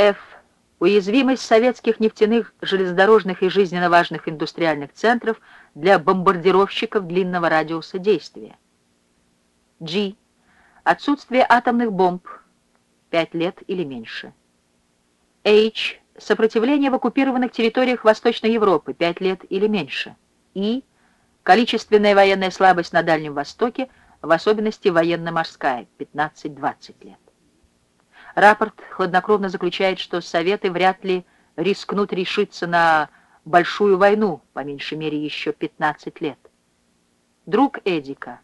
Ф. Уязвимость советских нефтяных, железнодорожных и жизненно важных индустриальных центров для бомбардировщиков длинного радиуса действия. G. Отсутствие атомных бомб 5 лет или меньше. H. Сопротивление в оккупированных территориях Восточной Европы 5 лет или меньше. И. Количественная военная слабость на Дальнем Востоке, в особенности военно-морская, 15-20 лет. Рапорт хладнокровно заключает, что Советы вряд ли рискнут решиться на большую войну, по меньшей мере еще 15 лет. Друг Эдика,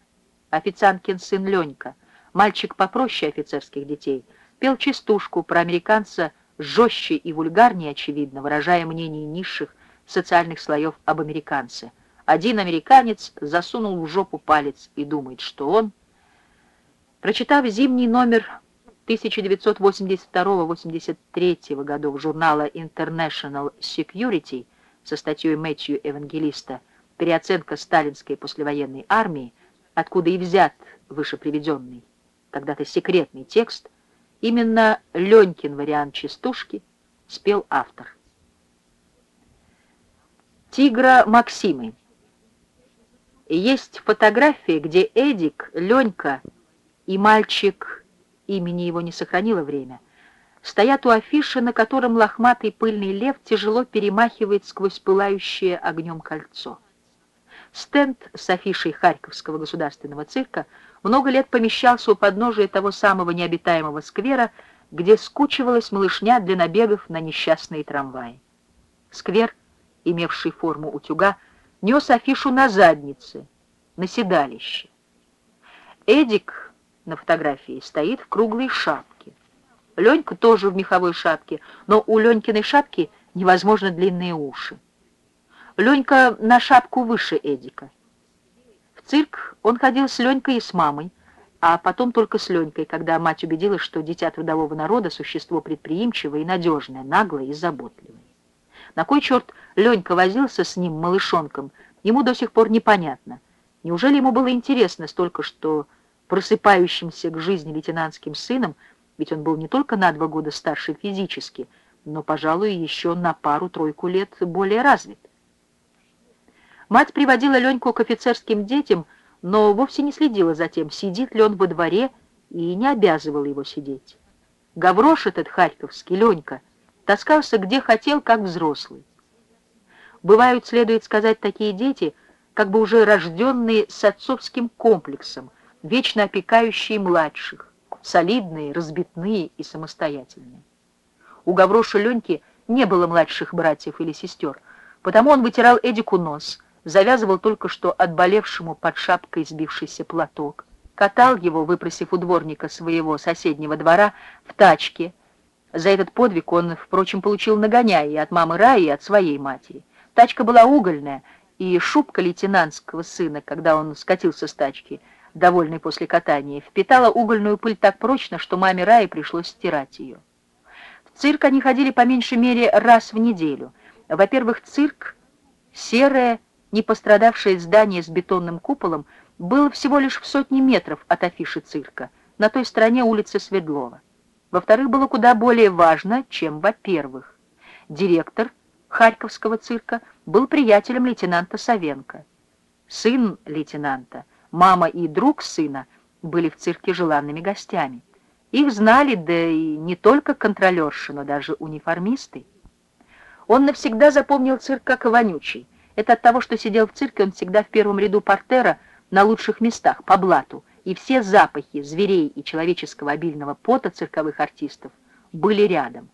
официанткин сын Ленька, мальчик попроще офицерских детей, пел частушку про американца жестче и вульгарнее, очевидно, выражая мнение низших социальных слоев об американце – один американец засунул в жопу палец и думает, что он... Прочитав зимний номер 1982-83 годов журнала International Security со статьей Мэтью Евангелиста «Переоценка сталинской послевоенной армии», откуда и взят выше приведенный, когда-то секретный текст, именно Ленькин вариант частушки спел автор. Тигра Максимы есть фотография, где Эдик, Ленька и мальчик, имени его не сохранило время, стоят у афиши, на котором лохматый пыльный лев тяжело перемахивает сквозь пылающее огнем кольцо. Стенд с афишей Харьковского государственного цирка много лет помещался у подножия того самого необитаемого сквера, где скучивалась малышня для набегов на несчастные трамваи. Сквер, имевший форму утюга, нес афишу на заднице, на седалище. Эдик на фотографии стоит в круглой шапке. Ленька тоже в меховой шапке, но у Ленькиной шапки невозможно длинные уши. Ленька на шапку выше Эдика. В цирк он ходил с Ленькой и с мамой, а потом только с Ленькой, когда мать убедилась, что дитя трудового народа — существо предприимчивое и надежное, наглое и заботливое. На кой черт Ленька возился с ним, малышонком, ему до сих пор непонятно. Неужели ему было интересно столько, что просыпающимся к жизни лейтенантским сыном, ведь он был не только на два года старше физически, но, пожалуй, еще на пару-тройку лет более развит. Мать приводила Леньку к офицерским детям, но вовсе не следила за тем, сидит ли он во дворе, и не обязывала его сидеть. Гаврош этот харьковский, Ленька, таскался где хотел, как взрослый. Бывают, следует сказать, такие дети, как бы уже рожденные с отцовским комплексом, вечно опекающие младших, солидные, разбитные и самостоятельные. У Гавроша Леньки не было младших братьев или сестер, потому он вытирал Эдику нос, завязывал только что отболевшему под шапкой сбившийся платок, катал его, выпросив у дворника своего соседнего двора, в тачке, за этот подвиг он, впрочем, получил нагоняй и от мамы Раи, и от своей матери. Тачка была угольная, и шубка лейтенантского сына, когда он скатился с тачки, довольный после катания, впитала угольную пыль так прочно, что маме Раи пришлось стирать ее. В цирк они ходили по меньшей мере раз в неделю. Во-первых, цирк, серое, не пострадавшее здание с бетонным куполом, было всего лишь в сотни метров от афиши цирка, на той стороне улицы Свердлова. Во-вторых, было куда более важно, чем во-первых. Директор Харьковского цирка был приятелем лейтенанта Савенко. Сын лейтенанта, мама и друг сына были в цирке желанными гостями. Их знали, да и не только контролерши, но даже униформисты. Он навсегда запомнил цирк как вонючий. Это от того, что сидел в цирке он всегда в первом ряду портера на лучших местах, по блату, и все запахи зверей и человеческого обильного пота цирковых артистов были рядом.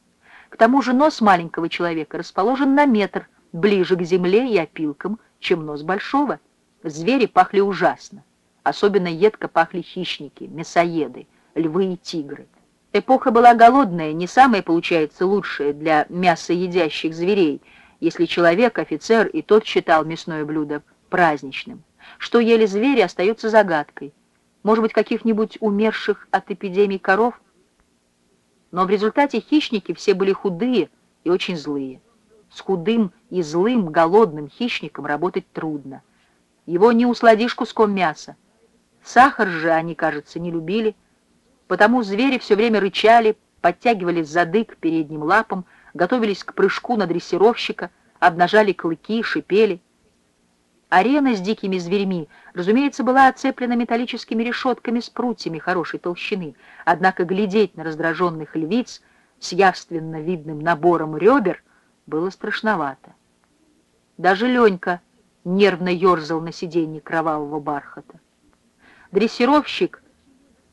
К тому же нос маленького человека расположен на метр ближе к земле и опилкам, чем нос большого. Звери пахли ужасно. Особенно едко пахли хищники, мясоеды, львы и тигры. Эпоха была голодная, не самая, получается, лучшая для мясоедящих зверей, если человек, офицер, и тот считал мясное блюдо праздничным. Что ели звери, остается загадкой может быть, каких-нибудь умерших от эпидемий коров? Но в результате хищники все были худые и очень злые. С худым и злым, голодным хищником работать трудно. Его не усладишь куском мяса. Сахар же они, кажется, не любили, потому звери все время рычали, подтягивали зады к передним лапам, готовились к прыжку на дрессировщика, обнажали клыки, шипели. Арена с дикими зверьми, разумеется, была оцеплена металлическими решетками с прутьями хорошей толщины, однако глядеть на раздраженных львиц с явственно видным набором ребер было страшновато. Даже Ленька нервно ерзал на сиденье кровавого бархата. Дрессировщик,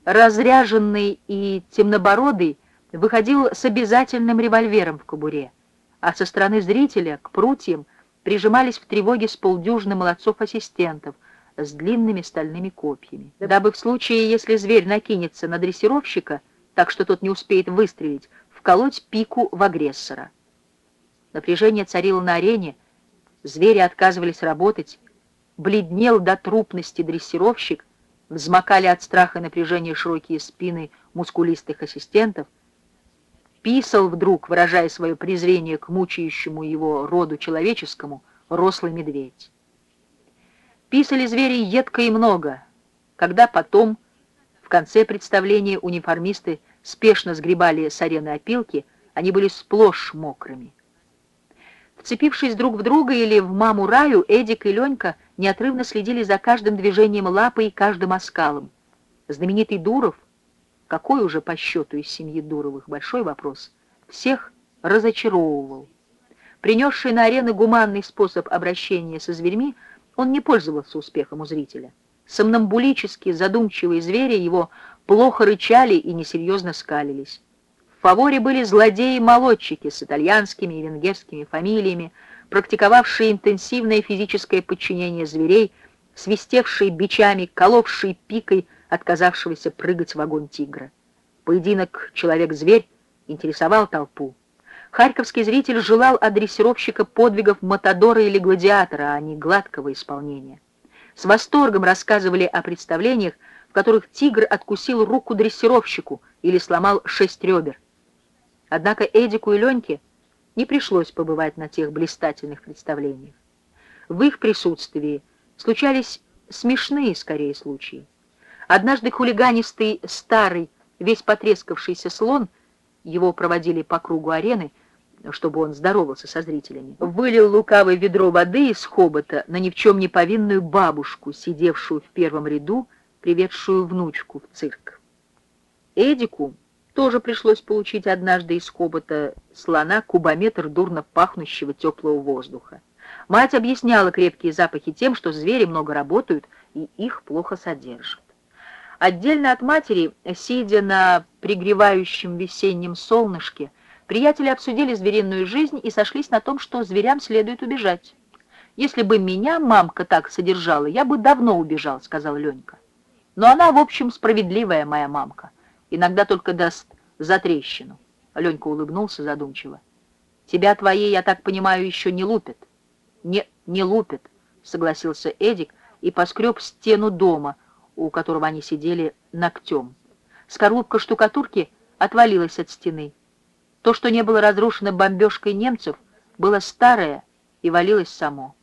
разряженный и темнобородый, выходил с обязательным револьвером в кобуре, а со стороны зрителя к прутьям прижимались в тревоге с полдюжины молодцов-ассистентов с длинными стальными копьями, дабы в случае, если зверь накинется на дрессировщика, так что тот не успеет выстрелить, вколоть пику в агрессора. Напряжение царило на арене, звери отказывались работать, бледнел до трупности дрессировщик, взмокали от страха и напряжения широкие спины мускулистых ассистентов, писал вдруг, выражая свое презрение к мучающему его роду человеческому, рослый медведь. Писали звери едко и много, когда потом, в конце представления, униформисты спешно сгребали с арены опилки, они были сплошь мокрыми. Вцепившись друг в друга или в маму Раю, Эдик и Ленька неотрывно следили за каждым движением лапы и каждым оскалом. Знаменитый Дуров, какой уже по счету из семьи Дуровых, большой вопрос, всех разочаровывал. Принесший на арену гуманный способ обращения со зверьми, он не пользовался успехом у зрителя. Сомнамбулические, задумчивые звери его плохо рычали и несерьезно скалились. В фаворе были злодеи-молодчики с итальянскими и венгерскими фамилиями, практиковавшие интенсивное физическое подчинение зверей, свистевшие бичами, коловшие пикой отказавшегося прыгать в огонь тигра. Поединок «Человек-зверь» интересовал толпу. Харьковский зритель желал от дрессировщика подвигов Матадора или Гладиатора, а не гладкого исполнения. С восторгом рассказывали о представлениях, в которых тигр откусил руку дрессировщику или сломал шесть ребер. Однако Эдику и Леньке не пришлось побывать на тех блистательных представлениях. В их присутствии случались смешные, скорее, случаи. Однажды хулиганистый старый, весь потрескавшийся слон, его проводили по кругу арены, чтобы он здоровался со зрителями, вылил лукавое ведро воды из хобота на ни в чем не повинную бабушку, сидевшую в первом ряду, приведшую внучку в цирк. Эдику тоже пришлось получить однажды из хобота слона кубометр дурно пахнущего теплого воздуха. Мать объясняла крепкие запахи тем, что звери много работают и их плохо содержат. Отдельно от матери, сидя на пригревающем весеннем солнышке, приятели обсудили звериную жизнь и сошлись на том, что зверям следует убежать. «Если бы меня мамка так содержала, я бы давно убежал», — сказал Ленька. «Но она, в общем, справедливая моя мамка иногда только даст за трещину. Ленька улыбнулся задумчиво. Тебя твои, я так понимаю, еще не лупят? Не, не лупят, согласился Эдик и поскреб стену дома, у которого они сидели ногтем. Скорлупка штукатурки отвалилась от стены. То, что не было разрушено бомбежкой немцев, было старое и валилось само.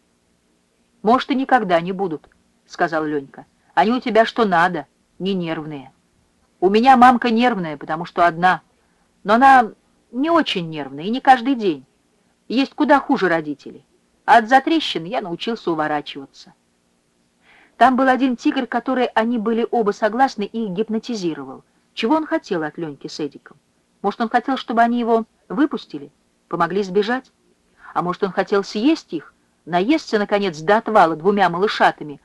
«Может, и никогда не будут», — сказал Ленька. «Они у тебя что надо, не нервные». У меня мамка нервная, потому что одна. Но она не очень нервная и не каждый день. Есть куда хуже родителей. А от затрещин я научился уворачиваться. Там был один тигр, который они были оба согласны и гипнотизировал. Чего он хотел от Леньки с Эдиком? Может, он хотел, чтобы они его выпустили, помогли сбежать? А может, он хотел съесть их, наесться, наконец, до отвала двумя малышатами,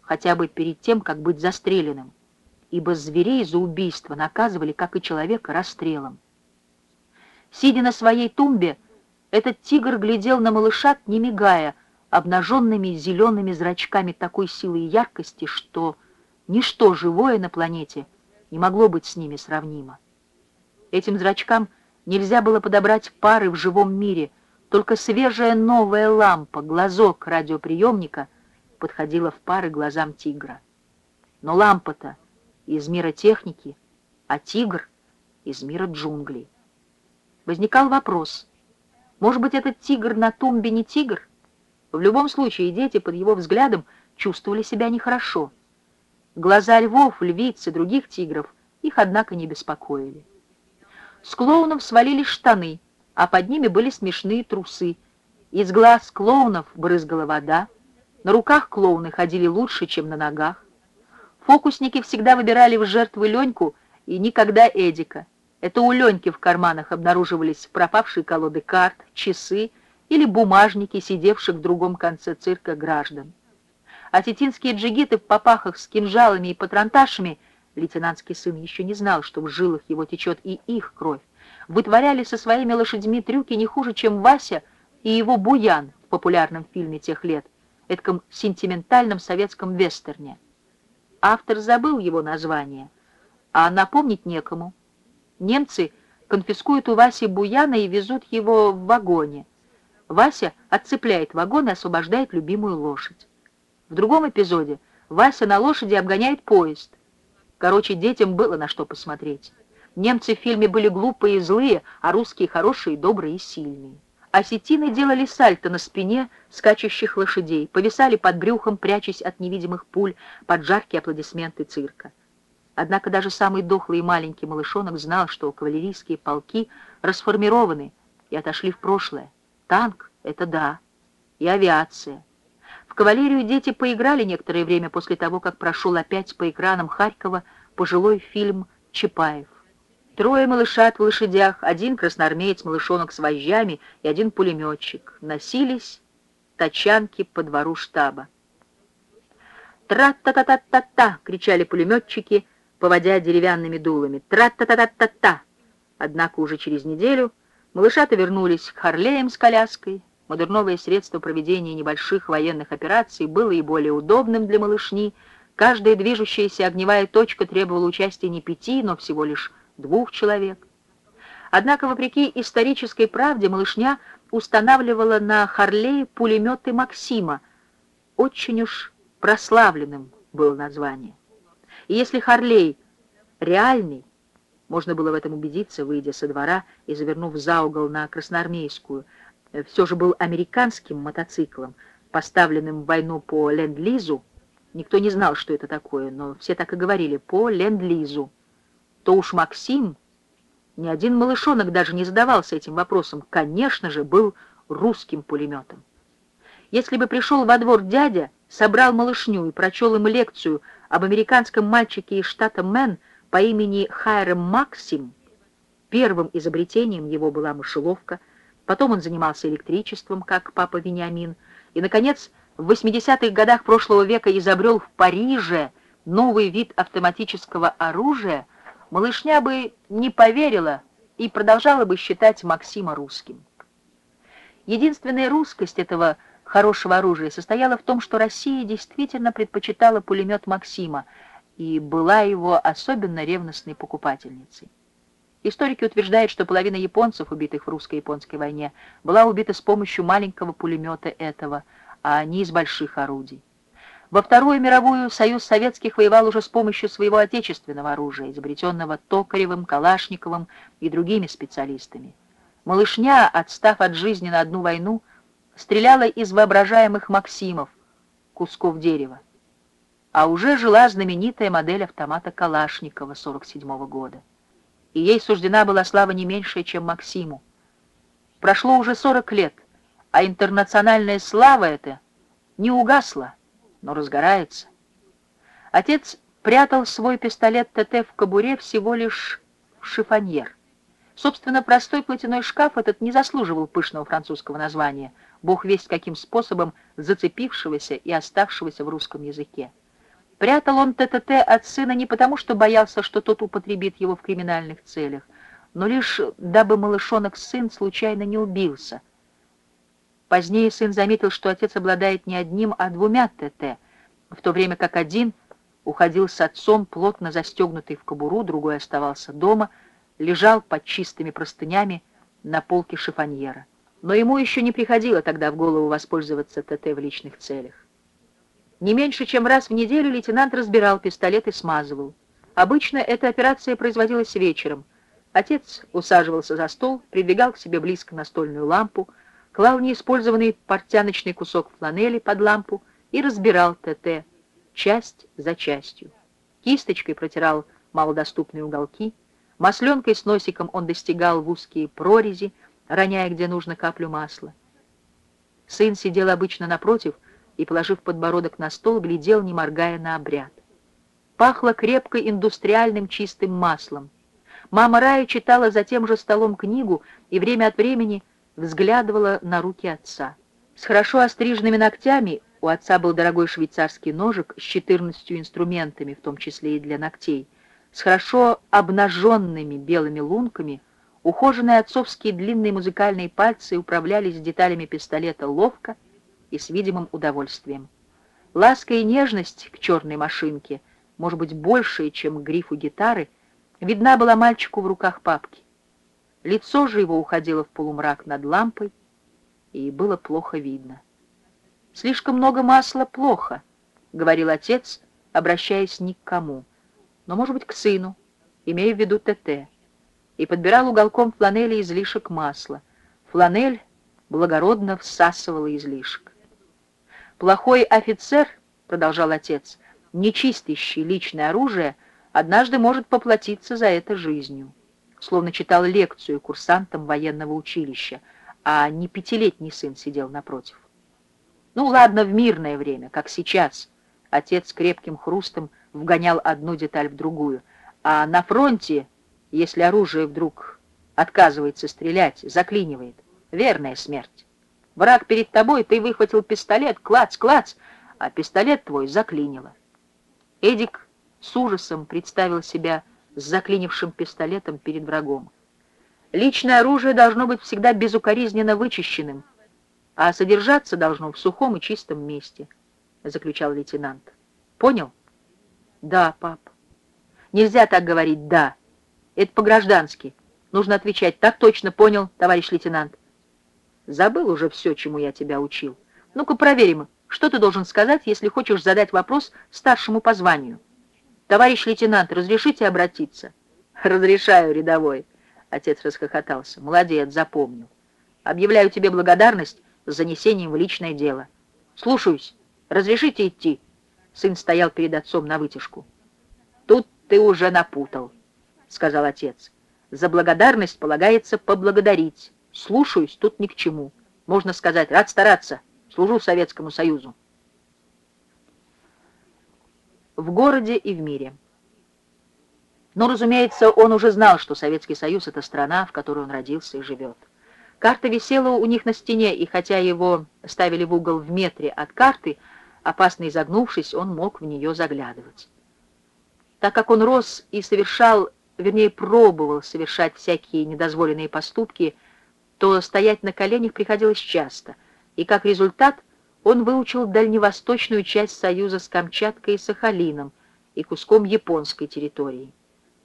хотя бы перед тем, как быть застреленным? Ибо зверей за убийство наказывали, как и человека, расстрелом. Сидя на своей тумбе, этот тигр глядел на малышат, не мигая, обнаженными зелеными зрачками такой силы и яркости, что ничто живое на планете не могло быть с ними сравнимо. Этим зрачкам нельзя было подобрать пары в живом мире, только свежая новая лампа, глазок радиоприемника подходила в пары глазам тигра. Но лампа-то из мира техники, а тигр из мира джунглей. Возникал вопрос, может быть, этот тигр на тумбе не тигр? В любом случае, дети под его взглядом чувствовали себя нехорошо. Глаза львов, львиц и других тигров их, однако, не беспокоили. С клоунов свалились штаны, а под ними были смешные трусы. Из глаз клоунов брызгала вода, на руках клоуны ходили лучше, чем на ногах. Фокусники всегда выбирали в жертвы Леньку и никогда Эдика. Это у Леньки в карманах обнаруживались пропавшие колоды карт, часы или бумажники, сидевших в другом конце цирка граждан. Осетинские джигиты в попахах с кинжалами и патронташами, лейтенантский сын еще не знал, что в жилах его течет и их кровь, вытворяли со своими лошадьми трюки не хуже, чем Вася и его Буян в популярном фильме тех лет, этком сентиментальном советском вестерне. Автор забыл его название, а напомнить некому. Немцы конфискуют у Васи Буяна и везут его в вагоне. Вася отцепляет вагон и освобождает любимую лошадь. В другом эпизоде Вася на лошади обгоняет поезд. Короче, детям было на что посмотреть. Немцы в фильме были глупые и злые, а русские хорошие, добрые и сильные. Осетины делали сальто на спине скачущих лошадей, повисали под брюхом, прячась от невидимых пуль под жаркие аплодисменты цирка. Однако даже самый дохлый и маленький малышонок знал, что кавалерийские полки расформированы и отошли в прошлое. Танк — это да, и авиация. В кавалерию дети поиграли некоторое время после того, как прошел опять по экранам Харькова пожилой фильм «Чапаев». Трое малышат в лошадях, один красноармеец-малышонок с вожжами и один пулеметчик. Носились тачанки по двору штаба. «Тра-та-та-та-та-та!» — кричали пулеметчики, поводя деревянными дулами. «Тра-та-та-та-та-та!» Однако уже через неделю малышата вернулись к Харлеям с коляской, Модерновое средство проведения небольших военных операций было и более удобным для малышни. Каждая движущаяся огневая точка требовала участия не пяти, но всего лишь двух человек. Однако, вопреки исторической правде, малышня устанавливала на Харлее пулеметы Максима. Очень уж прославленным было название. И если Харлей реальный, можно было в этом убедиться, выйдя со двора и завернув за угол на Красноармейскую, все же был американским мотоциклом, поставленным в войну по Ленд-Лизу. Никто не знал, что это такое, но все так и говорили «по Ленд-Лизу». То уж Максим, ни один малышонок даже не задавался этим вопросом, конечно же, был русским пулеметом. Если бы пришел во двор дядя, собрал малышню и прочел им лекцию об американском мальчике из штата Мэн по имени Хайрем Максим, первым изобретением его была мышеловка, Потом он занимался электричеством, как папа Вениамин, и, наконец, в 80-х годах прошлого века изобрел в Париже новый вид автоматического оружия, малышня бы не поверила и продолжала бы считать Максима русским. Единственная русскость этого хорошего оружия состояла в том, что Россия действительно предпочитала пулемет Максима и была его особенно ревностной покупательницей. Историки утверждают, что половина японцев, убитых в русско-японской войне, была убита с помощью маленького пулемета этого, а не из больших орудий. Во Вторую мировую Союз Советских воевал уже с помощью своего отечественного оружия, изобретенного Токаревым, Калашниковым и другими специалистами. Малышня, отстав от жизни на одну войну, стреляла из воображаемых Максимов, кусков дерева. А уже жила знаменитая модель автомата Калашникова 47 -го года и ей суждена была слава не меньшая, чем Максиму. Прошло уже сорок лет, а интернациональная слава эта не угасла, но разгорается. Отец прятал свой пистолет ТТ в кобуре всего лишь шифоньер. Собственно, простой платяной шкаф этот не заслуживал пышного французского названия, бог весть каким способом зацепившегося и оставшегося в русском языке. Прятал он ТТТ от сына не потому, что боялся, что тот употребит его в криминальных целях, но лишь дабы малышонок-сын случайно не убился. Позднее сын заметил, что отец обладает не одним, а двумя ТТ, в то время как один уходил с отцом, плотно застегнутый в кобуру, другой оставался дома, лежал под чистыми простынями на полке шифоньера. Но ему еще не приходило тогда в голову воспользоваться ТТ в личных целях. Не меньше, чем раз в неделю лейтенант разбирал пистолет и смазывал. Обычно эта операция производилась вечером. Отец усаживался за стол, придвигал к себе близко настольную лампу, клал неиспользованный портяночный кусок фланели под лампу и разбирал ТТ, часть за частью. Кисточкой протирал малодоступные уголки, Масленкой с носиком он достигал в узкие прорези, роняя где нужно каплю масла. Сын сидел обычно напротив и, положив подбородок на стол, глядел, не моргая на обряд. Пахло крепко индустриальным чистым маслом. Мама Рая читала за тем же столом книгу и время от времени взглядывала на руки отца. С хорошо остриженными ногтями у отца был дорогой швейцарский ножик с 14 инструментами, в том числе и для ногтей, с хорошо обнаженными белыми лунками, ухоженные отцовские длинные музыкальные пальцы управлялись деталями пистолета ловко и с видимым удовольствием. Ласка и нежность к черной машинке, может быть, большие, чем к грифу гитары, видна была мальчику в руках папки. Лицо же его уходило в полумрак над лампой, и было плохо видно. «Слишком много масла — плохо», — говорил отец, обращаясь ни к кому, но, может быть, к сыну, имея в виду ТТ, и подбирал уголком фланели излишек масла. Фланель благородно всасывала излишек. «Плохой офицер», — продолжал отец, — «не чистящий личное оружие, однажды может поплатиться за это жизнью» словно читал лекцию курсантам военного училища, а не пятилетний сын сидел напротив. Ну ладно, в мирное время, как сейчас. Отец крепким хрустом вгонял одну деталь в другую. А на фронте, если оружие вдруг отказывается стрелять, заклинивает, верная смерть. Враг перед тобой, ты выхватил пистолет, клац, клац, а пистолет твой заклинило. Эдик с ужасом представил себя с заклинившим пистолетом перед врагом. Личное оружие должно быть всегда безукоризненно вычищенным, а содержаться должно в сухом и чистом месте, — заключал лейтенант. Понял? Да, пап. Нельзя так говорить «да». Это по-граждански. Нужно отвечать «так точно понял, товарищ лейтенант». Забыл уже все, чему я тебя учил. Ну-ка проверим, что ты должен сказать, если хочешь задать вопрос старшему по званию. «Товарищ лейтенант, разрешите обратиться?» «Разрешаю, рядовой», — отец расхохотался. «Молодец, запомнил. Объявляю тебе благодарность с занесением в личное дело. Слушаюсь. Разрешите идти?» Сын стоял перед отцом на вытяжку. «Тут ты уже напутал», — сказал отец. «За благодарность полагается поблагодарить. Слушаюсь, тут ни к чему. Можно сказать, рад стараться. Служу Советскому Союзу» в городе и в мире. Но, разумеется, он уже знал, что Советский Союз — это страна, в которой он родился и живет. Карта висела у них на стене, и хотя его ставили в угол в метре от карты, опасно изогнувшись, он мог в нее заглядывать. Так как он рос и совершал, вернее, пробовал совершать всякие недозволенные поступки, то стоять на коленях приходилось часто, и как результат он выучил дальневосточную часть союза с Камчаткой и Сахалином и куском японской территории.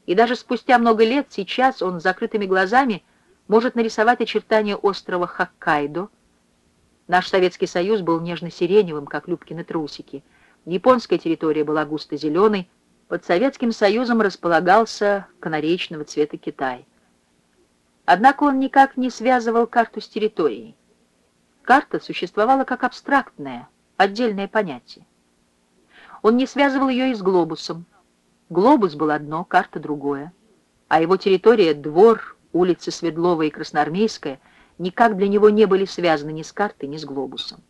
И даже спустя много лет сейчас он с закрытыми глазами может нарисовать очертания острова Хоккайдо. Наш Советский Союз был нежно-сиреневым, как Любкины трусики. Японская территория была густо-зеленой, под Советским Союзом располагался канареечного цвета Китай. Однако он никак не связывал карту с территорией. Карта существовала как абстрактное, отдельное понятие. Он не связывал ее и с глобусом. Глобус был одно, карта другое. А его территория, двор, улицы Свердлова и Красноармейская, никак для него не были связаны ни с картой, ни с глобусом.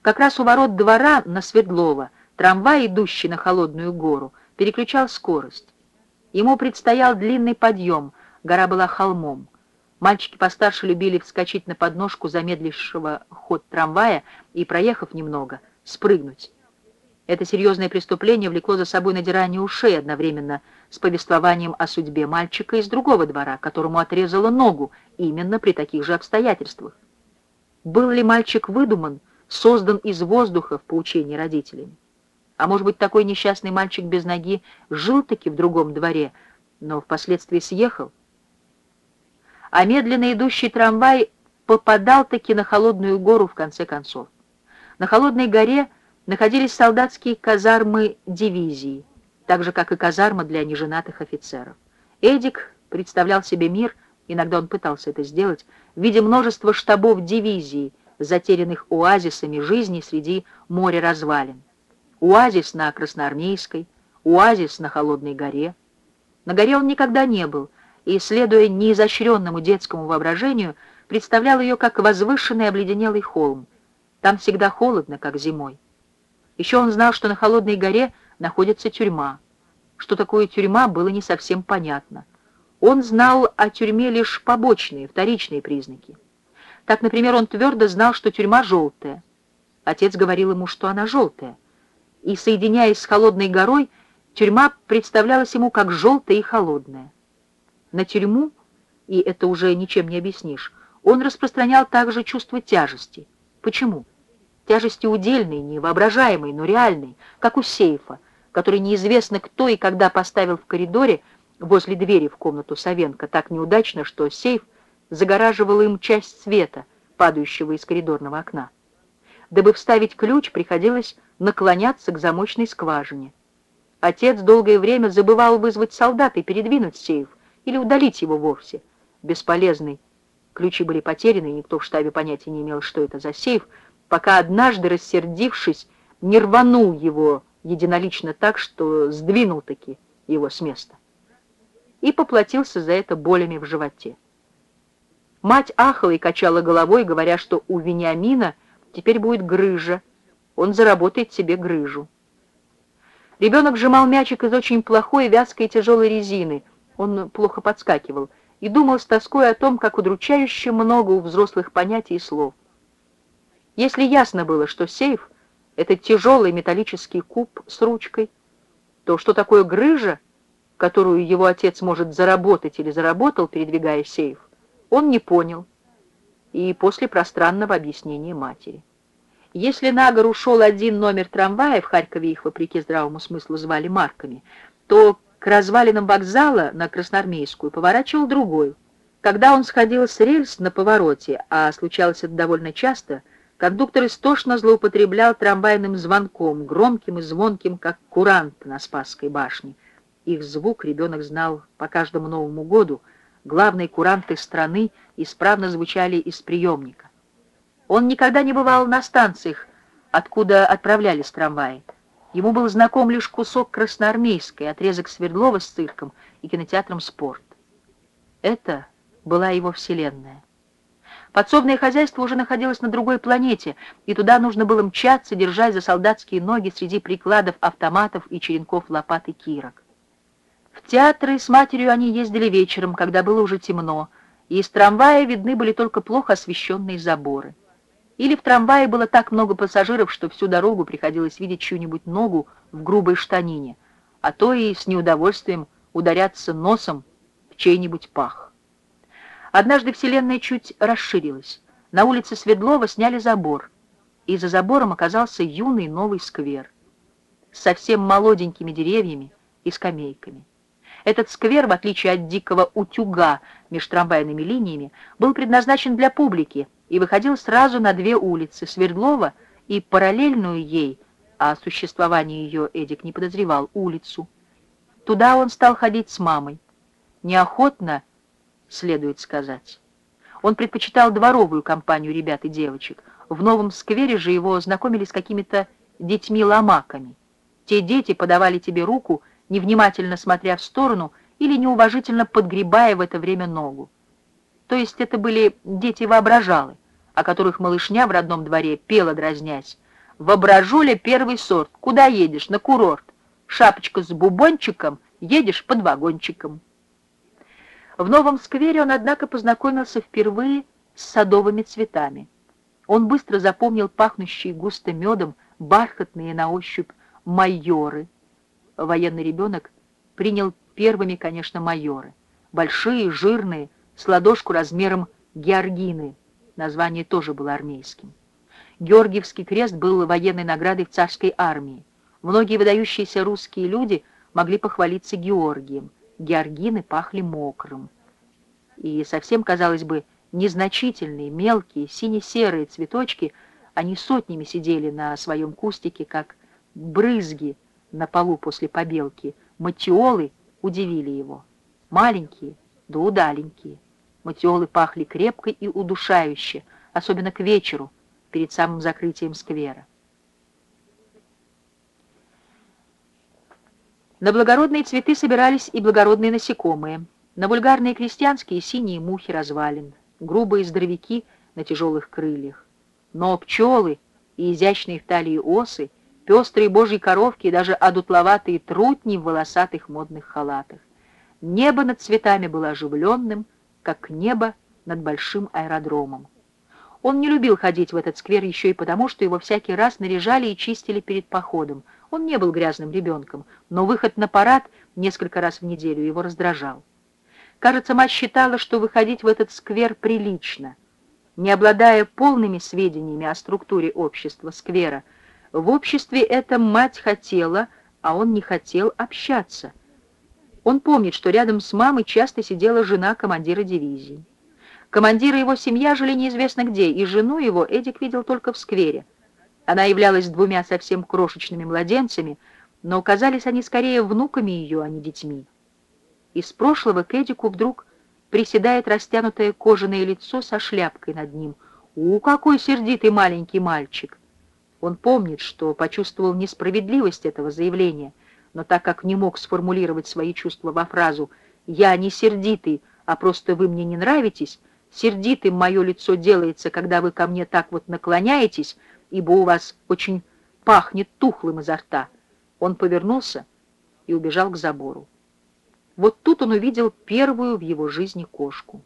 Как раз у ворот двора на Свердлова трамвай, идущий на Холодную гору, переключал скорость. Ему предстоял длинный подъем, гора была холмом. Мальчики постарше любили вскочить на подножку замедлившего ход трамвая и, проехав немного, спрыгнуть. Это серьезное преступление влекло за собой надирание ушей одновременно с повествованием о судьбе мальчика из другого двора, которому отрезала ногу именно при таких же обстоятельствах. Был ли мальчик выдуман, создан из воздуха в поучении родителями? А может быть, такой несчастный мальчик без ноги жил-таки в другом дворе, но впоследствии съехал? А медленно идущий трамвай попадал-таки на Холодную гору в конце концов. На Холодной горе находились солдатские казармы дивизии, так же, как и казарма для неженатых офицеров. Эдик представлял себе мир, иногда он пытался это сделать, в виде множества штабов дивизии, затерянных оазисами жизни среди моря развалин. Оазис на Красноармейской, оазис на Холодной горе. На горе он никогда не был, и, следуя неизощренному детскому воображению, представлял ее как возвышенный обледенелый холм. Там всегда холодно, как зимой. Еще он знал, что на холодной горе находится тюрьма. Что такое тюрьма, было не совсем понятно. Он знал о тюрьме лишь побочные, вторичные признаки. Так, например, он твердо знал, что тюрьма желтая. Отец говорил ему, что она желтая. И, соединяясь с холодной горой, тюрьма представлялась ему как желтая и холодная. На тюрьму, и это уже ничем не объяснишь, он распространял также чувство тяжести. Почему? Тяжести удельной, невоображаемой, но реальной, как у сейфа, который неизвестно кто и когда поставил в коридоре возле двери в комнату Савенко так неудачно, что сейф загораживал им часть света, падающего из коридорного окна. Дабы вставить ключ, приходилось наклоняться к замочной скважине. Отец долгое время забывал вызвать солдат и передвинуть сейф, или удалить его вовсе. Бесполезный. Ключи были потеряны, и никто в штабе понятия не имел, что это за сейф, пока однажды, рассердившись, не рванул его единолично так, что сдвинул-таки его с места. И поплатился за это болями в животе. Мать ахала и качала головой, говоря, что у Вениамина теперь будет грыжа, он заработает себе грыжу. Ребенок сжимал мячик из очень плохой, вязкой и тяжелой резины, он плохо подскакивал, и думал с тоской о том, как удручающе много у взрослых понятий и слов. Если ясно было, что сейф — это тяжелый металлический куб с ручкой, то что такое грыжа, которую его отец может заработать или заработал, передвигая сейф, он не понял, и после пространного объяснения матери. Если на гору шел один номер трамвая, в Харькове их, вопреки здравому смыслу, звали марками, то к развалинам вокзала на Красноармейскую поворачивал другой. Когда он сходил с рельс на повороте, а случалось это довольно часто — Кондуктор истошно злоупотреблял трамвайным звонком, громким и звонким, как курант на Спасской башне. Их звук ребенок знал по каждому Новому году. Главные куранты страны исправно звучали из приемника. Он никогда не бывал на станциях, откуда отправлялись трамваи. Ему был знаком лишь кусок красноармейской, отрезок Свердлова с цирком и кинотеатром «Спорт». Это была его вселенная. Подсобное хозяйство уже находилось на другой планете, и туда нужно было мчаться, держась за солдатские ноги среди прикладов автоматов и черенков лопат и кирок. В театры с матерью они ездили вечером, когда было уже темно, и из трамвая видны были только плохо освещенные заборы. Или в трамвае было так много пассажиров, что всю дорогу приходилось видеть чью-нибудь ногу в грубой штанине, а то и с неудовольствием ударяться носом в чей-нибудь пах. Однажды Вселенная чуть расширилась. На улице Свердлова сняли забор, и за забором оказался юный новый сквер с совсем молоденькими деревьями и скамейками. Этот сквер, в отличие от дикого утюга между трамвайными линиями, был предназначен для публики и выходил сразу на две улицы — Свердлова и параллельную ей, о существовании ее Эдик не подозревал, улицу. Туда он стал ходить с мамой. Неохотно, следует сказать. Он предпочитал дворовую компанию ребят и девочек. В новом сквере же его знакомили с какими-то детьми-ломаками. Те дети подавали тебе руку, невнимательно смотря в сторону или неуважительно подгребая в это время ногу. То есть это были дети-воображалы, о которых малышня в родном дворе пела дразнясь. «Воображуля первый сорт. Куда едешь? На курорт. Шапочка с бубончиком, едешь под вагончиком». В новом сквере он, однако, познакомился впервые с садовыми цветами. Он быстро запомнил пахнущие густо медом бархатные на ощупь майоры. Военный ребенок принял первыми, конечно, майоры. Большие, жирные, с ладошку размером георгины. Название тоже было армейским. Георгиевский крест был военной наградой в царской армии. Многие выдающиеся русские люди могли похвалиться Георгием георгины пахли мокрым. И совсем, казалось бы, незначительные, мелкие, сине-серые цветочки, они сотнями сидели на своем кустике, как брызги на полу после побелки. Матиолы удивили его. Маленькие, да удаленькие. Матиолы пахли крепко и удушающе, особенно к вечеру, перед самым закрытием сквера. На благородные цветы собирались и благородные насекомые, на вульгарные крестьянские синие мухи развалин, грубые здоровяки на тяжелых крыльях. Но пчелы и изящные в талии осы, пестрые божьи коровки и даже одутловатые трутни в волосатых модных халатах. Небо над цветами было оживленным, как небо над большим аэродромом. Он не любил ходить в этот сквер еще и потому, что его всякий раз наряжали и чистили перед походом. Он не был грязным ребенком, но выход на парад несколько раз в неделю его раздражал. Кажется, мать считала, что выходить в этот сквер прилично. Не обладая полными сведениями о структуре общества сквера, в обществе это мать хотела, а он не хотел общаться. Он помнит, что рядом с мамой часто сидела жена командира дивизии. Командир и его семья жили неизвестно где, и жену его Эдик видел только в сквере. Она являлась двумя совсем крошечными младенцами, но казались они скорее внуками ее, а не детьми. Из прошлого к Эдику вдруг приседает растянутое кожаное лицо со шляпкой над ним. У, какой сердитый маленький мальчик! Он помнит, что почувствовал несправедливость этого заявления, но так как не мог сформулировать свои чувства во фразу «я не сердитый, а просто вы мне не нравитесь», Сердитым мое лицо делается, когда вы ко мне так вот наклоняетесь, ибо у вас очень пахнет тухлым изо рта. Он повернулся и убежал к забору. Вот тут он увидел первую в его жизни кошку.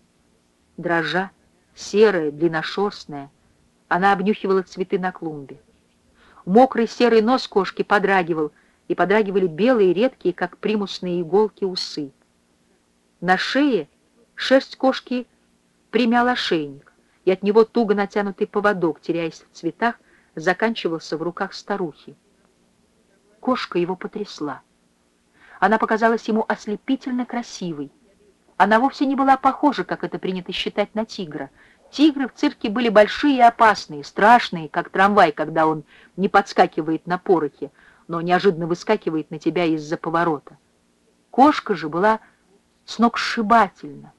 Дрожа, серая, длинношерстная, она обнюхивала цветы на клумбе. Мокрый серый нос кошки подрагивал, и подрагивали белые, редкие, как примусные иголки, усы. На шее шерсть кошки — примял ошейник, и от него туго натянутый поводок, теряясь в цветах, заканчивался в руках старухи. Кошка его потрясла. Она показалась ему ослепительно красивой. Она вовсе не была похожа, как это принято считать, на тигра. Тигры в цирке были большие и опасные, страшные, как трамвай, когда он не подскакивает на порохе, но неожиданно выскакивает на тебя из-за поворота. Кошка же была сногсшибательна,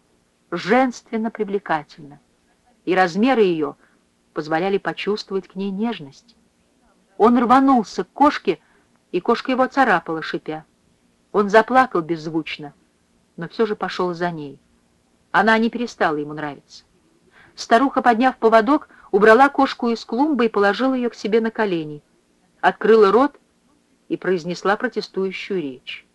женственно привлекательна, и размеры ее позволяли почувствовать к ней нежность. Он рванулся к кошке, и кошка его царапала, шипя. Он заплакал беззвучно, но все же пошел за ней. Она не перестала ему нравиться. Старуха, подняв поводок, убрала кошку из клумбы и положила ее к себе на колени, открыла рот и произнесла протестующую речь.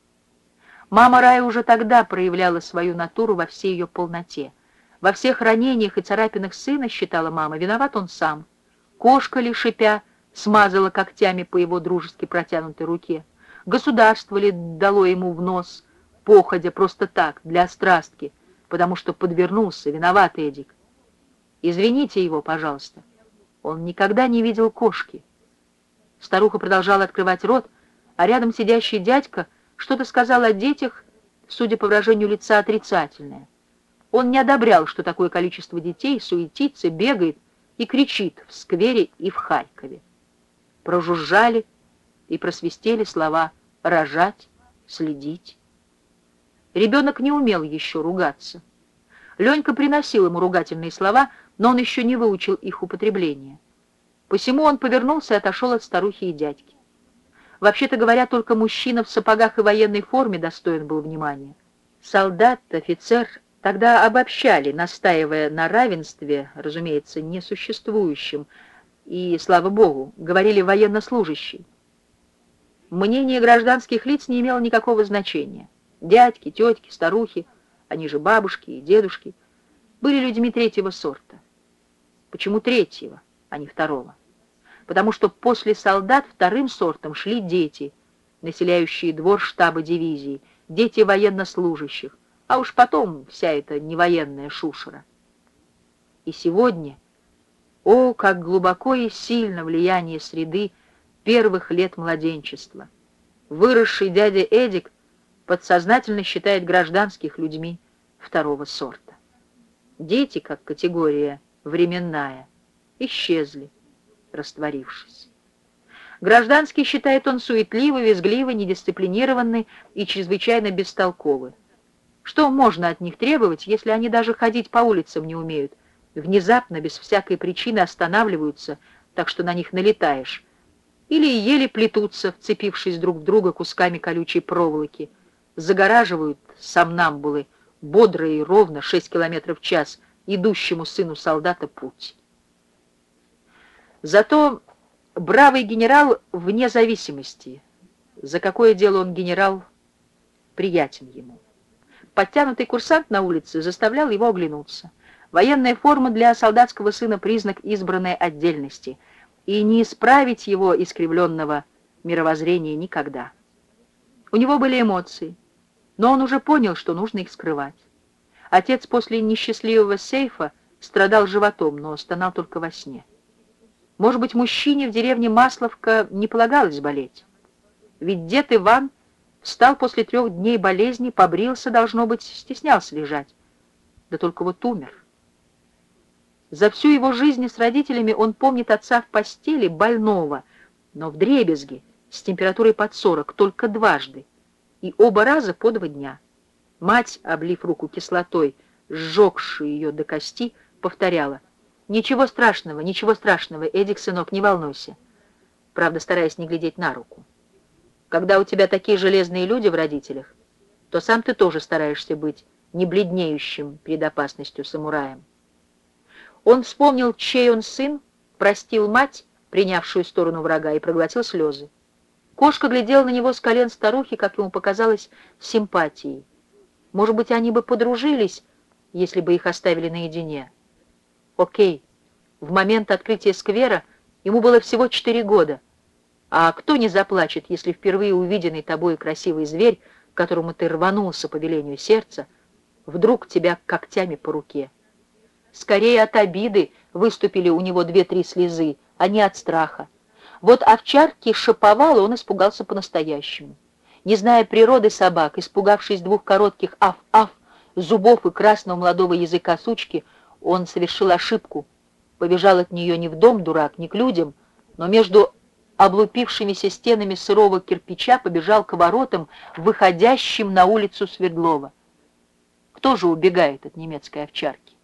Мама Рая уже тогда проявляла свою натуру во всей ее полноте. Во всех ранениях и царапинах сына, считала мама, виноват он сам. Кошка ли, шипя, смазала когтями по его дружески протянутой руке. Государство ли дало ему в нос, походя просто так, для страстки, потому что подвернулся, виноват Эдик. Извините его, пожалуйста. Он никогда не видел кошки. Старуха продолжала открывать рот, а рядом сидящий дядька что-то сказал о детях, судя по выражению лица, отрицательное. Он не одобрял, что такое количество детей суетится, бегает и кричит в сквере и в Харькове. Прожужжали и просвистели слова «рожать», «следить». Ребенок не умел еще ругаться. Ленька приносил ему ругательные слова, но он еще не выучил их употребления. Посему он повернулся и отошел от старухи и дядьки. Вообще-то говоря, только мужчина в сапогах и военной форме достоин был внимания. Солдат, офицер тогда обобщали, настаивая на равенстве, разумеется, несуществующем, и, слава богу, говорили военнослужащий. Мнение гражданских лиц не имело никакого значения. Дядьки, тетки, старухи, они же бабушки и дедушки, были людьми третьего сорта. Почему третьего, а не второго? Потому что после солдат вторым сортом шли дети, населяющие двор штаба дивизии, дети военнослужащих, а уж потом вся эта невоенная шушера. И сегодня, о, как глубоко и сильно влияние среды первых лет младенчества. Выросший дядя Эдик подсознательно считает гражданских людьми второго сорта. Дети, как категория временная, исчезли растворившись. Гражданский считает он суетливый, визгливый, недисциплинированный и чрезвычайно бестолковый. Что можно от них требовать, если они даже ходить по улицам не умеют, внезапно, без всякой причины останавливаются, так что на них налетаешь, или еле плетутся, вцепившись друг в друга кусками колючей проволоки, загораживают сомнамбулы бодро и ровно 6 километров в час идущему сыну солдата путь. Зато бравый генерал вне зависимости, за какое дело он генерал, приятен ему. Подтянутый курсант на улице заставлял его оглянуться. Военная форма для солдатского сына — признак избранной отдельности, и не исправить его искривленного мировоззрения никогда. У него были эмоции, но он уже понял, что нужно их скрывать. Отец после несчастливого сейфа страдал животом, но стонал только во сне. Может быть, мужчине в деревне Масловка не полагалось болеть? Ведь дед Иван встал после трех дней болезни, побрился, должно быть, стеснялся лежать. Да только вот умер. За всю его жизнь с родителями он помнит отца в постели, больного, но в дребезге, с температурой под сорок, только дважды, и оба раза по два дня. Мать, облив руку кислотой, сжегшую ее до кости, повторяла — «Ничего страшного, ничего страшного, Эдик, сынок, не волнуйся». Правда, стараясь не глядеть на руку. Когда у тебя такие железные люди в родителях, то сам ты тоже стараешься быть не бледнеющим перед опасностью самураем. Он вспомнил, чей он сын, простил мать, принявшую сторону врага, и проглотил слезы. Кошка глядела на него с колен старухи, как ему показалось, с симпатией. Может быть, они бы подружились, если бы их оставили наедине. Окей, в момент открытия сквера ему было всего четыре года. А кто не заплачет, если впервые увиденный тобой красивый зверь, которому ты рванулся по велению сердца, вдруг тебя когтями по руке? Скорее от обиды выступили у него две-три слезы, а не от страха. Вот овчарки шиповал, он испугался по-настоящему. Не зная природы собак, испугавшись двух коротких аф-аф, зубов и красного молодого языка сучки, он совершил ошибку, побежал от нее не в дом, дурак, не к людям, но между облупившимися стенами сырого кирпича побежал к воротам, выходящим на улицу Свердлова. Кто же убегает от немецкой овчарки?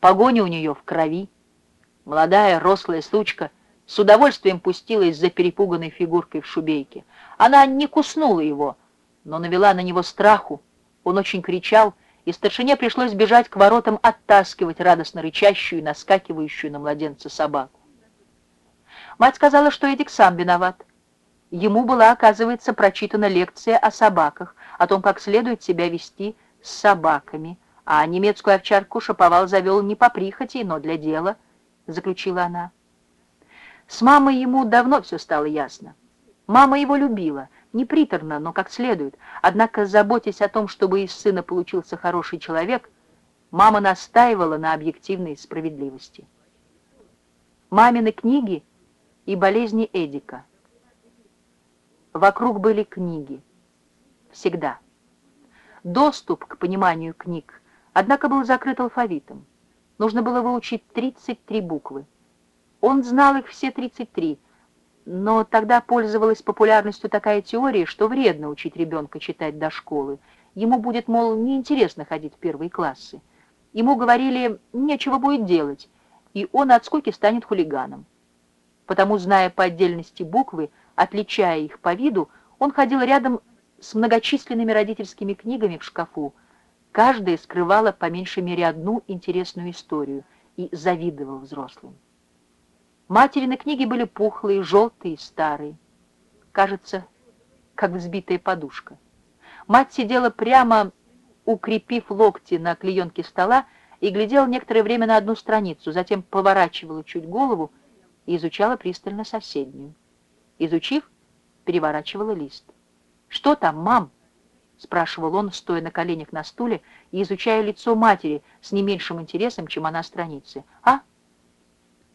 Погоня у нее в крови. Молодая, рослая сучка с удовольствием пустилась за перепуганной фигуркой в шубейке. Она не куснула его, но навела на него страху. Он очень кричал, и старшине пришлось бежать к воротам, оттаскивать радостно рычащую и наскакивающую на младенца собаку. Мать сказала, что Эдик сам виноват. Ему была, оказывается, прочитана лекция о собаках, о том, как следует себя вести с собаками, а немецкую овчарку Шаповал завел не по прихоти, но для дела, заключила она. С мамой ему давно все стало ясно. Мама его любила — не приторно, но как следует. Однако, заботясь о том, чтобы из сына получился хороший человек, мама настаивала на объективной справедливости. Мамины книги и болезни Эдика. Вокруг были книги. Всегда. Доступ к пониманию книг, однако, был закрыт алфавитом. Нужно было выучить 33 буквы. Он знал их все 33, но тогда пользовалась популярностью такая теория, что вредно учить ребенка читать до школы. Ему будет, мол, неинтересно ходить в первые классы. Ему говорили, нечего будет делать, и он от скуки станет хулиганом. Потому, зная по отдельности буквы, отличая их по виду, он ходил рядом с многочисленными родительскими книгами в шкафу. Каждая скрывала по меньшей мере одну интересную историю и завидовал взрослым. Материны книги были пухлые, желтые, старые. Кажется, как взбитая подушка. Мать сидела прямо, укрепив локти на клеенке стола, и глядела некоторое время на одну страницу, затем поворачивала чуть голову и изучала пристально соседнюю. Изучив, переворачивала лист. «Что там, мам?» — спрашивал он, стоя на коленях на стуле и изучая лицо матери с не меньшим интересом, чем она страницы. «А?»